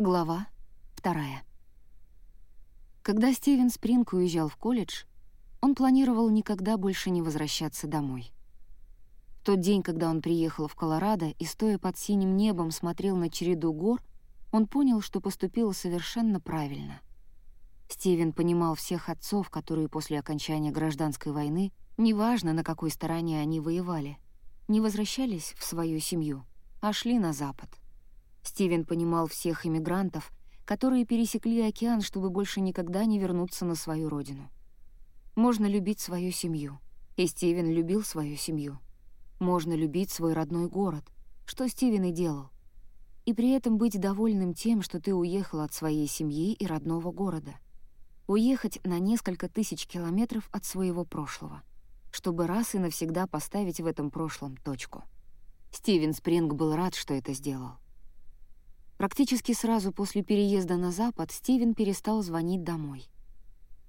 Глава вторая. Когда Стивен Спринг уезжал в колледж, он планировал никогда больше не возвращаться домой. В тот день, когда он приехал в Колорадо и, стоя под синим небом, смотрел на череду гор, он понял, что поступил совершенно правильно. Стивен понимал всех отцов, которые после окончания гражданской войны, неважно, на какой стороне они воевали, не возвращались в свою семью, а шли на Запад — Стивен понимал всех иммигрантов, которые пересекли океан, чтобы больше никогда не вернуться на свою родину. Можно любить свою семью, и Стивен любил свою семью. Можно любить свой родной город, что Стивен и делал. И при этом быть довольным тем, что ты уехал от своей семьи и родного города. Уехать на несколько тысяч километров от своего прошлого, чтобы раз и навсегда поставить в этом прошлом точку. Стивен Спринг был рад, что это сделал. Практически сразу после переезда на Запад Стивен перестал звонить домой.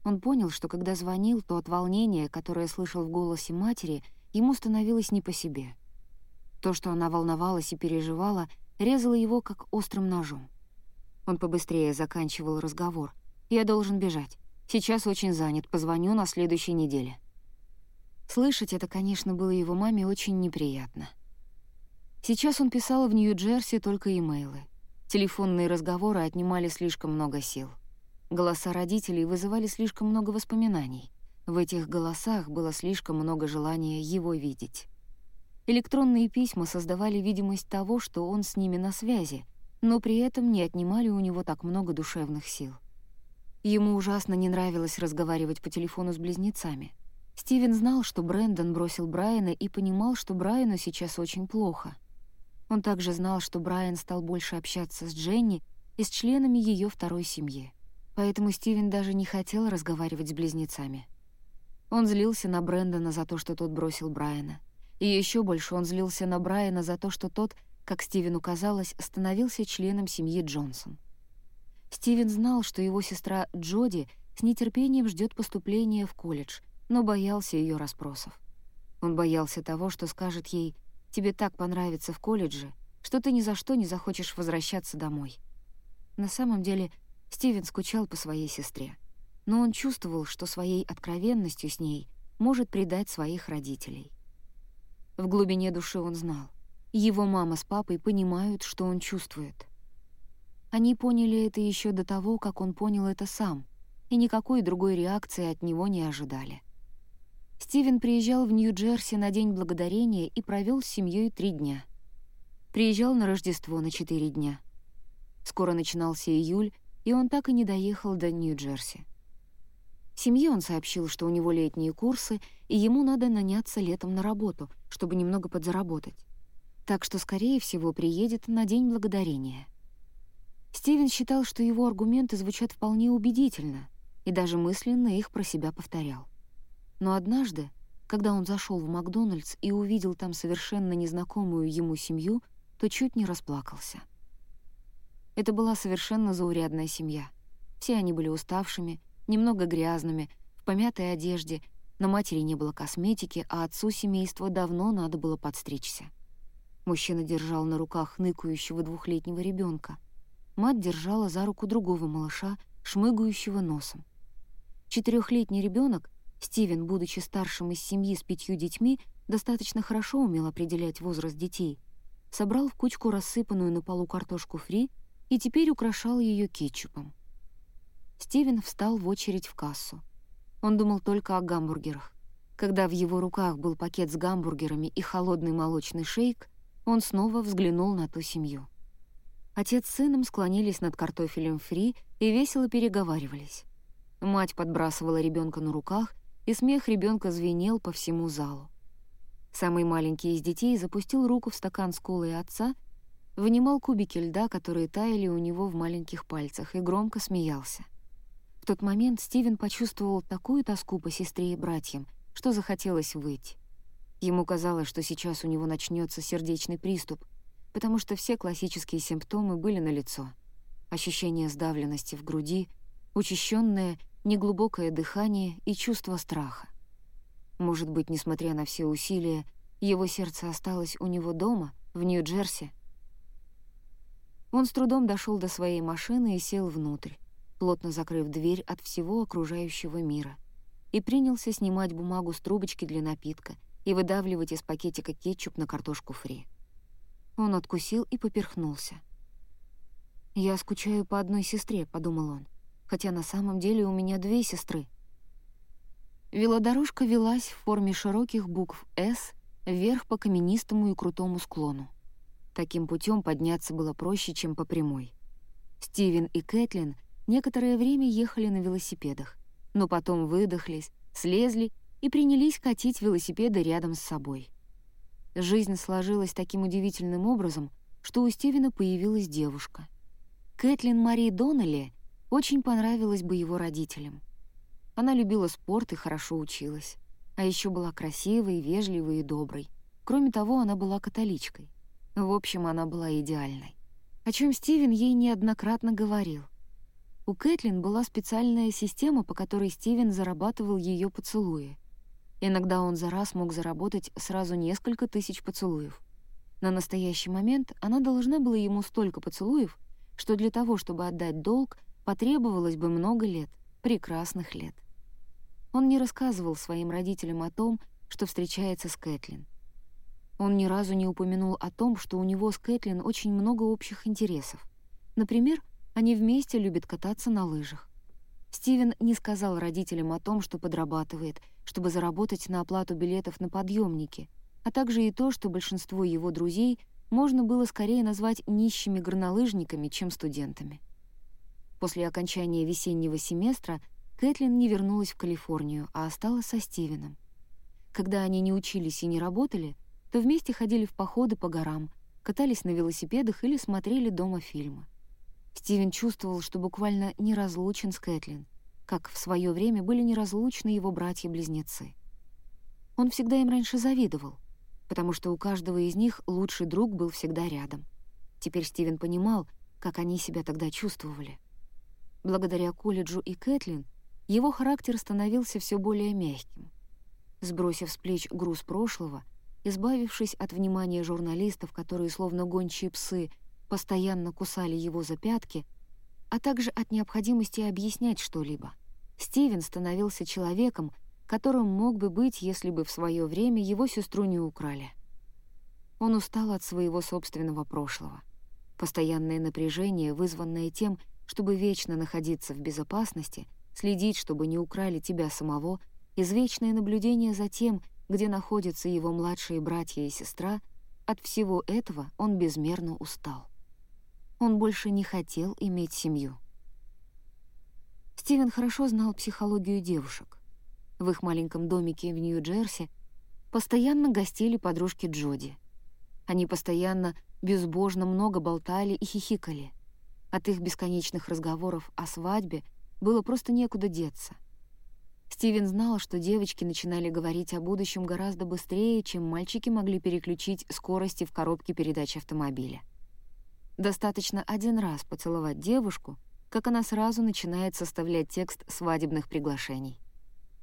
Он понял, что когда звонил, то от волнения, которое слышал в голосе матери, ему становилось не по себе. То, что она волновалась и переживала, резало его как острым ножом. Он побыстрее заканчивал разговор. «Я должен бежать. Сейчас очень занят, позвоню на следующей неделе». Слышать это, конечно, было его маме очень неприятно. Сейчас он писал в Нью-Джерси только имейлы. Телефонные разговоры отнимали слишком много сил. Голоса родителей вызывали слишком много воспоминаний. В этих голосах было слишком много желания его видеть. Электронные письма создавали видимость того, что он с ними на связи, но при этом не отнимали у него так много душевных сил. Ему ужасно не нравилось разговаривать по телефону с близнецами. Стивен знал, что Брэндон бросил Брайана и понимал, что Брайану сейчас очень плохо — он также знал, что Брайан стал больше общаться с Дженни и с членами ее второй семьи. Поэтому Стивен даже не хотел разговаривать с близнецами. Он злился на Брэндона за то, что тот бросил Брайана. И еще больше он злился на Брайана за то, что тот, как Стивену казалось, становился членом семьи Джонсон. Стивен знал, что его сестра Джоди с нетерпением ждет поступления в колледж, но боялся ее расспросов. Он боялся того, что скажет ей Тебе так понравится в колледже, что ты ни за что не захочешь возвращаться домой. На самом деле, Стивен скучал по своей сестре, но он чувствовал, что своей откровенностью с ней может предать своих родителей. В глубине души он знал. Его мама с папой понимают, что он чувствует. Они поняли это еще до того, как он понял это сам, и никакой другой реакции от него не ожидали. Стивен приезжал в Нью-Джерси на День Благодарения и провел с семьей три дня. Приезжал на Рождество на четыре дня. Скоро начинался июль, и он так и не доехал до Нью-Джерси. Семье он сообщил, что у него летние курсы, и ему надо наняться летом на работу, чтобы немного подзаработать. Так что, скорее всего, приедет на День Благодарения. Стивен считал, что его аргументы звучат вполне убедительно, и даже мысленно их про себя повторял. Но однажды, когда он зашел в Макдональдс и увидел там совершенно незнакомую ему семью, то чуть не расплакался. Это была совершенно заурядная семья. Все они были уставшими, немного грязными, в помятой одежде, на матери не было косметики, а отцу семейства давно надо было подстричься. Мужчина держал на руках ныкающего двухлетнего ребенка. Мать держала за руку другого малыша, шмыгающего носом. Четырехлетний ребенок Стивен, будучи старшим из семьи с пятью детьми, достаточно хорошо умел определять возраст детей. Собрал в кучку рассыпанную на полу картошку фри и теперь украшал ее кетчупом. Стивен встал в очередь в кассу. Он думал только о гамбургерах. Когда в его руках был пакет с гамбургерами и холодный молочный шейк, он снова взглянул на ту семью. Отец с сыном склонились над картофелем фри и весело переговаривались. Мать подбрасывала ребенка на руках и смех ребенка звенел по всему залу. Самый маленький из детей запустил руку в стакан с колой отца, вынимал кубики льда, которые таяли у него в маленьких пальцах, и громко смеялся. В тот момент Стивен почувствовал такую тоску по сестре и братьям, что захотелось выйти. Ему казалось, что сейчас у него начнется сердечный приступ, потому что все классические симптомы были налицо. Ощущение сдавленности в груди, учащенное неглубокое дыхание и чувство страха. Может быть, несмотря на все усилия, его сердце осталось у него дома, в Нью-Джерси. Он с трудом дошел до своей машины и сел внутрь, плотно закрыв дверь от всего окружающего мира, и принялся снимать бумагу с трубочки для напитка и выдавливать из пакетика кетчуп на картошку фри. Он откусил и поперхнулся. «Я скучаю по одной сестре», — подумал он, «хотя на самом деле у меня две сестры». Велодорожка велась в форме широких букв «С» вверх по каменистому и крутому склону. Таким путем подняться было проще, чем по прямой. Стивен и Кэтлин некоторое время ехали на велосипедах, но потом выдохлись, слезли и принялись катить велосипеды рядом с собой. Жизнь сложилась таким удивительным образом, что у Стивена появилась девушка. Кэтлин Мари Доннелли очень понравилась бы его родителям. Она любила спорт и хорошо училась. А еще была красивой, вежливой и доброй. Кроме того, она была католичкой. В общем, она была идеальной. О чем Стивен ей неоднократно говорил. У Кэтлин была специальная система, по которой Стивен зарабатывал ее поцелуи. Иногда он за раз мог заработать сразу несколько тысяч поцелуев. На настоящий момент она должна была ему столько поцелуев, что для того, чтобы отдать долг, потребовалось бы много лет, прекрасных лет. Он не рассказывал своим родителям о том, что встречается с Кэтлин. Он ни разу не упомянул о том, что у него с Кэтлин очень много общих интересов. Например, они вместе любят кататься на лыжах. Стивен не сказал родителям о том, что подрабатывает, чтобы заработать на оплату билетов на подъемники, а также и то, что большинство его друзей можно было скорее назвать нищими горнолыжниками, чем студентами. После окончания весеннего семестра Кэтлин не вернулась в Калифорнию, а осталась со Стивеном. Когда они не учились и не работали, то вместе ходили в походы по горам, катались на велосипедах или смотрели дома фильмы. Стивен чувствовал, что буквально неразлучен с Кэтлин, как в свое время были неразлучны его братья-близнецы. Он всегда им раньше завидовал, потому что у каждого из них лучший друг был всегда рядом. Теперь Стивен понимал, как они себя тогда чувствовали. Благодаря колледжу и Кэтлин — его характер становился все более мягким. Сбросив с плеч груз прошлого, избавившись от внимания журналистов, которые, словно гончие псы, постоянно кусали его за пятки, а также от необходимости объяснять что-либо, Стивен становился человеком, которым мог бы быть, если бы в свое время его сестру не украли. Он устал от своего собственного прошлого. Постоянное напряжение, вызванное тем, чтобы вечно находиться в безопасности — следить, чтобы не украли тебя самого, извечное наблюдение за тем, где находятся его младшие братья и сестра, от всего этого он безмерно устал. Он больше не хотел иметь семью. Стивен хорошо знал психологию девушек. В их маленьком домике в Нью-Джерси постоянно гостили подружки Джоди. Они постоянно безбожно много болтали и хихикали. От их бесконечных разговоров о свадьбе — было просто некуда деться. Стивен знал, что девочки начинали говорить о будущем гораздо быстрее, чем мальчики могли переключить скорости в коробке передач автомобиля. Достаточно один раз поцеловать девушку, как она сразу начинает составлять текст свадебных приглашений.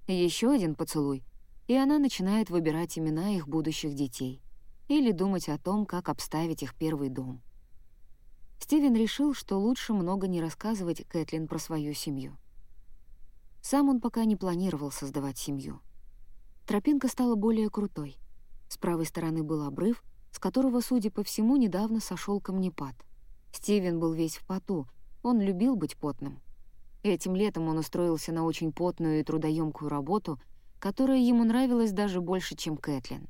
Еще один поцелуй, и она начинает выбирать имена их будущих детей или думать о том, как обставить их первый дом. Стивен решил, что лучше много не рассказывать Кэтлин про свою семью. Сам он пока не планировал создавать семью. Тропинка стала более крутой. С правой стороны был обрыв, с которого, судя по всему, недавно сошел камнепад. Стивен был весь в поту, он любил быть потным. Этим летом он устроился на очень потную и трудоемкую работу, которая ему нравилась даже больше, чем Кэтлин.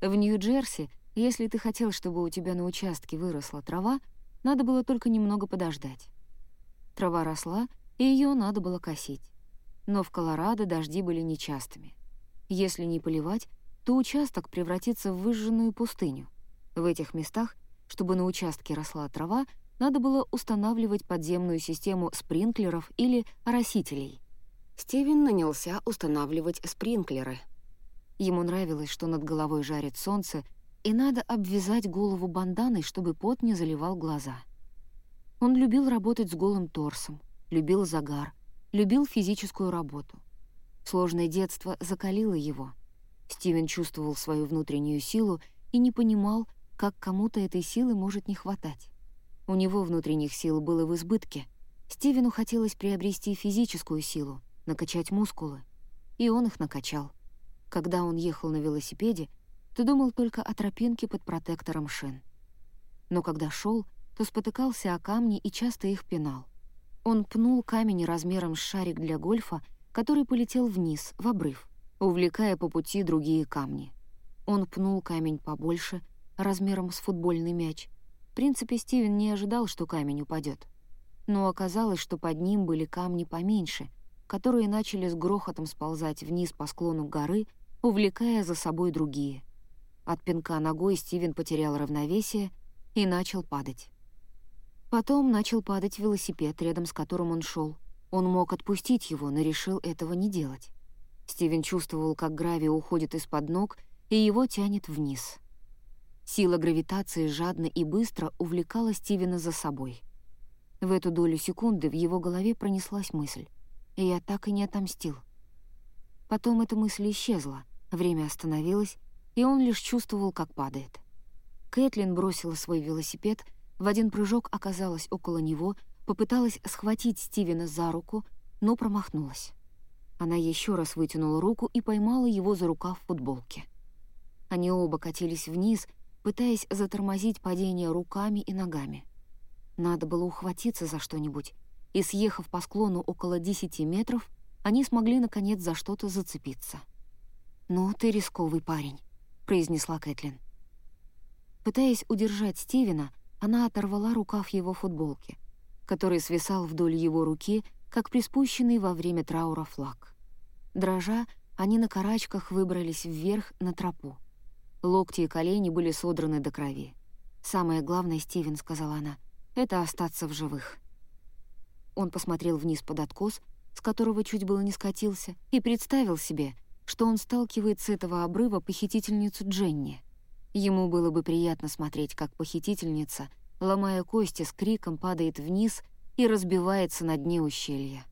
В Нью-Джерси если ты хотел, чтобы у тебя на участке выросла трава, надо было только немного подождать. Трава росла, и ее надо было косить. Но в Колорадо дожди были нечастыми. Если не поливать, то участок превратится в выжженную пустыню. В этих местах, чтобы на участке росла трава, надо было устанавливать подземную систему спринклеров или оросителей. Стивен нанялся устанавливать спринклеры. Ему нравилось, что над головой жарит солнце, и надо обвязать голову банданой, чтобы пот не заливал глаза. Он любил работать с голым торсом, любил загар, любил физическую работу. Сложное детство закалило его. Стивен чувствовал свою внутреннюю силу и не понимал, как кому-то этой силы может не хватать. У него внутренних сил было в избытке. Стивену хотелось приобрести физическую силу, накачать мускулы. И он их накачал. Когда он ехал на велосипеде, то думал только о тропинке под протектором шин. Но когда шел, то спотыкался о камни и часто их пинал. Он пнул камень размером с шарик для гольфа, который полетел вниз, в обрыв, увлекая по пути другие камни. Он пнул камень побольше, размером с футбольный мяч. В принципе, Стивен не ожидал, что камень упадет. Но оказалось, что под ним были камни поменьше, которые начали с грохотом сползать вниз по склону горы, увлекая за собой другие. От пинка ногой Стивен потерял равновесие и начал падать. Потом начал падать велосипед, рядом с которым он шел. Он мог отпустить его, но решил этого не делать. Стивен чувствовал, как гравий уходит из-под ног, и его тянет вниз. Сила гравитации жадно и быстро увлекала Стивена за собой. В эту долю секунды в его голове пронеслась мысль. Я так и не отомстил. Потом эта мысль исчезла, время остановилось, и он лишь чувствовал, как падает. Кэтлин бросила свой велосипед, в один прыжок оказалась около него, попыталась схватить Стивена за руку, но промахнулась. Она еще раз вытянула руку и поймала его за рукав футболки. Они оба катились вниз, пытаясь затормозить падение руками и ногами. Надо было ухватиться за что-нибудь, и, съехав по склону около 10 метров, они смогли, наконец, за что-то зацепиться. «Ну, ты рисковый парень», — произнесла Кэтлин. Пытаясь удержать Стивена, она оторвала рукав его футболки, который свисал вдоль его руки, как приспущенный во время траура флаг. Дрожа, они на карачках выбрались вверх на тропу. Локти и колени были содраны до крови. «Самое главное, Стивен», — сказала она, — «это остаться в живых». Он посмотрел вниз под откос, с которого чуть было не скатился, и представил себе, что он сталкивает с этого обрыва похитительницу Дженни. Ему было бы приятно смотреть, как похитительница, ломая кости, с криком падает вниз и разбивается на дне ущелья.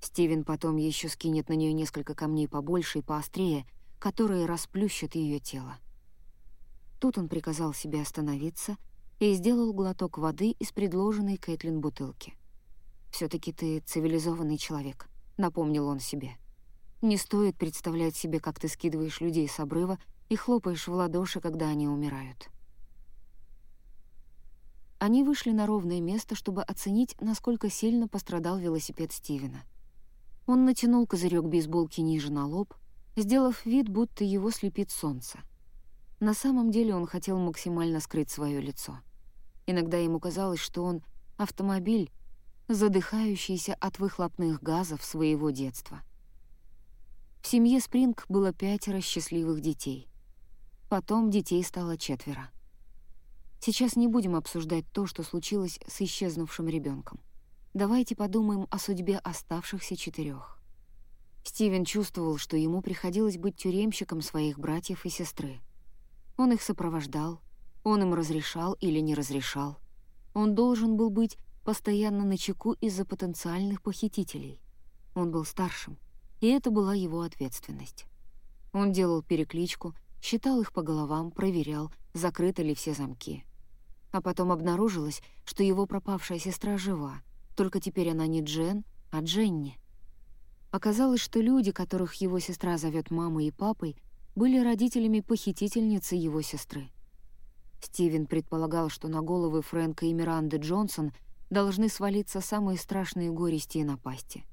Стивен потом еще скинет на нее несколько камней побольше и поострее, которые расплющат ее тело. Тут он приказал себе остановиться и сделал глоток воды из предложенной Кэтлин бутылки. все таки ты цивилизованный человек», — напомнил он себе. «Не стоит представлять себе, как ты скидываешь людей с обрыва и хлопаешь в ладоши, когда они умирают. Они вышли на ровное место, чтобы оценить, насколько сильно пострадал велосипед Стивена. Он натянул козырек бейсболки ниже на лоб, сделав вид, будто его слепит солнце. На самом деле он хотел максимально скрыть свое лицо. Иногда ему казалось, что он — автомобиль, задыхающийся от выхлопных газов своего детства. В семье Спринг было пятеро счастливых детей. Потом детей стало четверо. Сейчас не будем обсуждать то, что случилось с исчезнувшим ребенком. Давайте подумаем о судьбе оставшихся четырех. Стивен чувствовал, что ему приходилось быть тюремщиком своих братьев и сестры. Он их сопровождал, он им разрешал или не разрешал. Он должен был быть постоянно на чеку из-за потенциальных похитителей. Он был старшим, и это была его ответственность. Он делал перекличку, считал их по головам, проверял, закрыты ли все замки. А потом обнаружилось, что его пропавшая сестра жива, только теперь она не Джен, а Дженни. Оказалось, что люди, которых его сестра зовет мамой и папой, были родителями похитительницы его сестры. Стивен предполагал, что на головы Фрэнка и Миранды Джонсон должны свалиться самые страшные горести и напасти.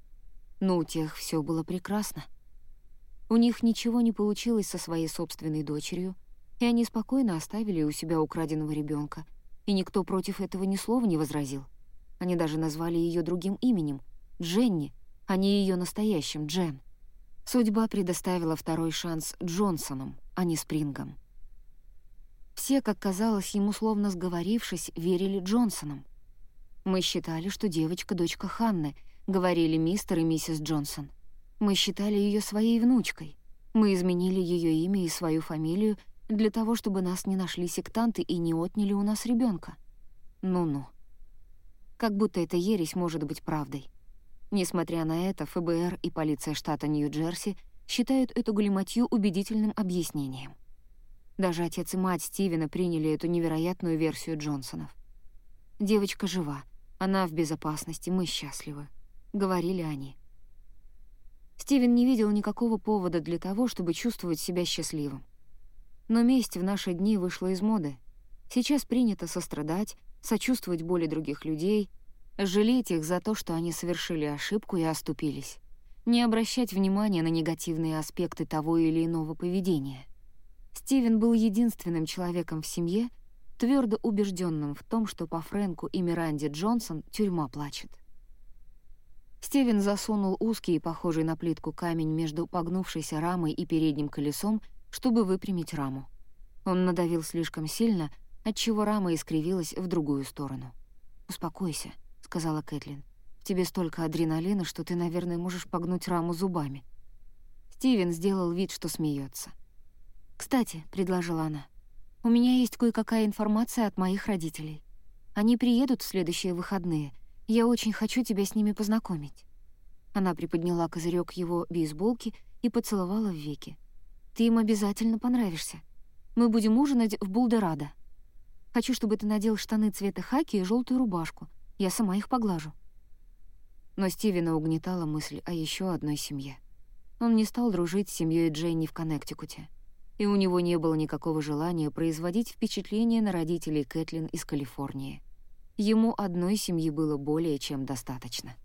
Но у тех все было прекрасно. У них ничего не получилось со своей собственной дочерью, и они спокойно оставили у себя украденного ребенка, и никто против этого ни слова не возразил. Они даже назвали ее другим именем — Дженни, а не ее настоящим Джен. Судьба предоставила второй шанс Джонсонам, а не Спрингам. Все, как казалось, ему словно сговорившись, верили Джонсонам. «Мы считали, что девочка — дочка Ханны», — говорили мистер и миссис Джонсон. Мы считали ее своей внучкой. Мы изменили ее имя и свою фамилию для того, чтобы нас не нашли сектанты и не отняли у нас ребенка. Ну-ну. Как будто эта ересь может быть правдой. Несмотря на это, ФБР и полиция штата Нью-Джерси считают эту галиматью убедительным объяснением. Даже отец и мать Стивена приняли эту невероятную версию Джонсонов. Девочка жива, она в безопасности, мы счастливы», — говорили они. Стивен не видел никакого повода для того, чтобы чувствовать себя счастливым. Но месть в наши дни вышла из моды. Сейчас принято сострадать, сочувствовать боли других людей, жалеть их за то, что они совершили ошибку и оступились, не обращать внимания на негативные аспекты того или иного поведения. Стивен был единственным человеком в семье, твердо убежденным в том, что по Фрэнку и Миранде Джонсон тюрьма плачет. Стивен засунул узкий и похожий на плитку камень между погнувшейся рамой и передним колесом, чтобы выпрямить раму. Он надавил слишком сильно, отчего рама искривилась в другую сторону. «Успокойся», — сказала Кэтлин. «В тебе столько адреналина, что ты, наверное, можешь погнуть раму зубами». Стивен сделал вид, что смеется. «Кстати», — предложила она, — «у меня есть кое-какая информация от моих родителей. Они приедут в следующие выходные. Я очень хочу тебя с ними познакомить». Она приподняла козырек его бейсболки и поцеловала в веки. «Ты им обязательно понравишься. Мы будем ужинать в Булдерадо. Хочу, чтобы ты надел штаны цвета хаки и желтую рубашку. Я сама их поглажу». Но Стивена угнетала мысль о еще одной семье. Он не стал дружить с семьей Дженни в Коннектикуте. И у него не было никакого желания производить впечатление на родителей Кэтлин из Калифорнии. Ему одной семьи было более чем достаточно.